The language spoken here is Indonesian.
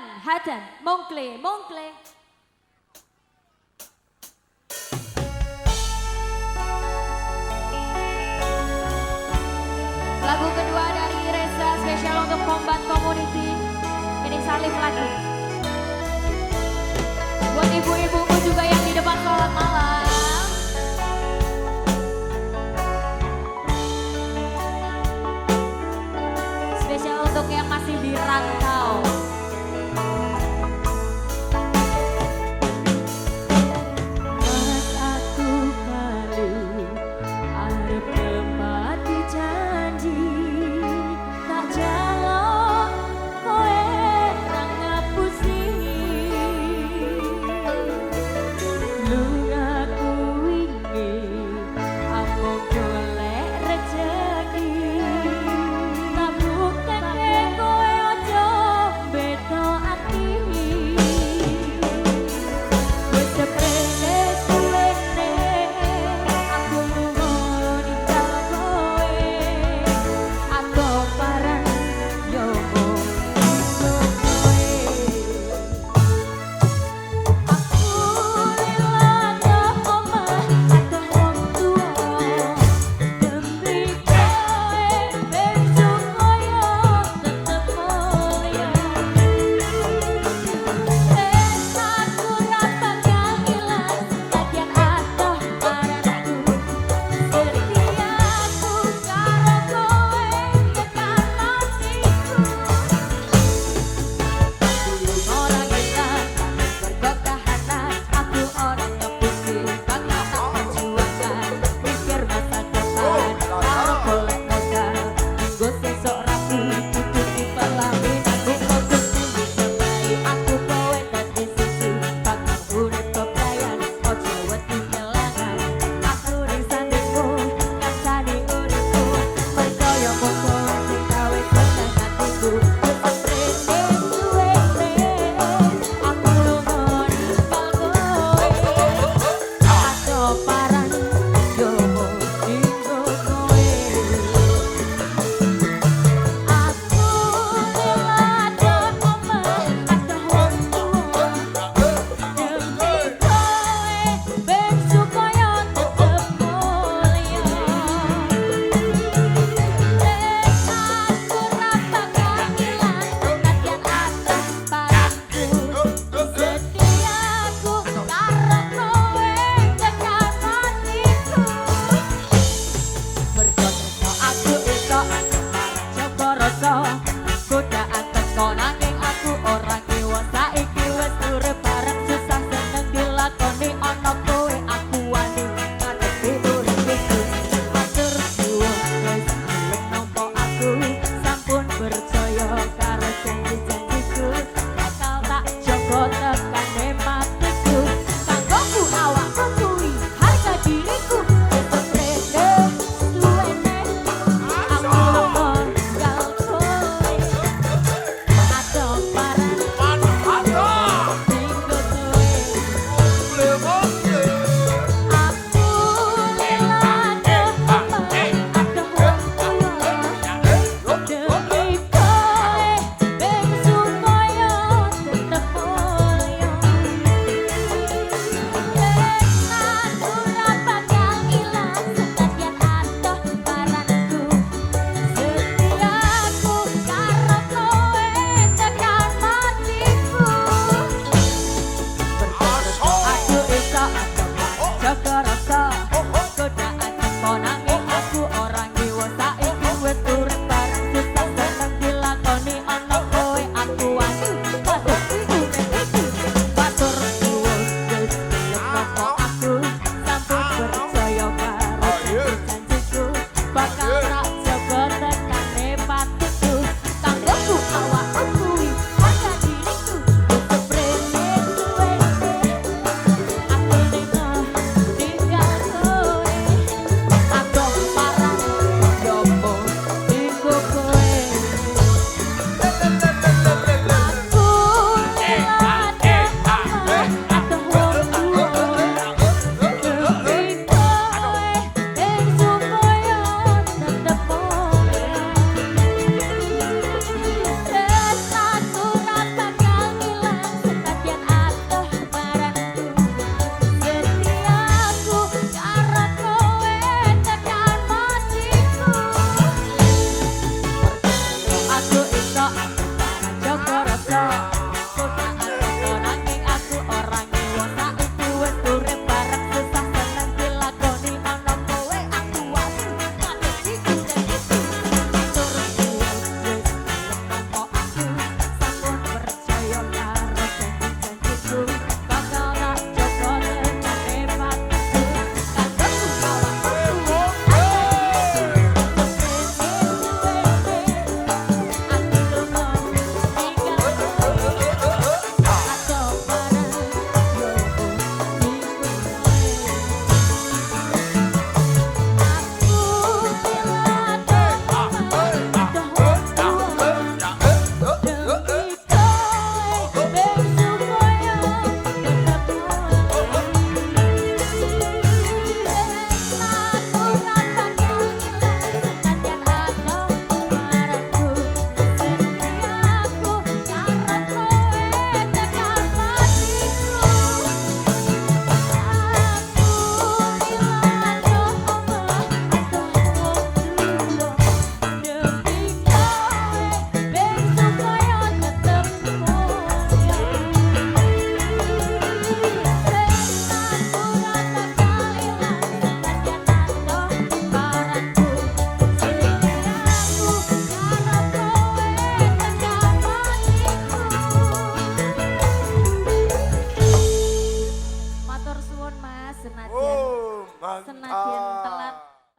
Manhattan, Moncler, Moncler. Lagu kedua dari Reza spesial untuk Combat Community. Ini Salif lagi.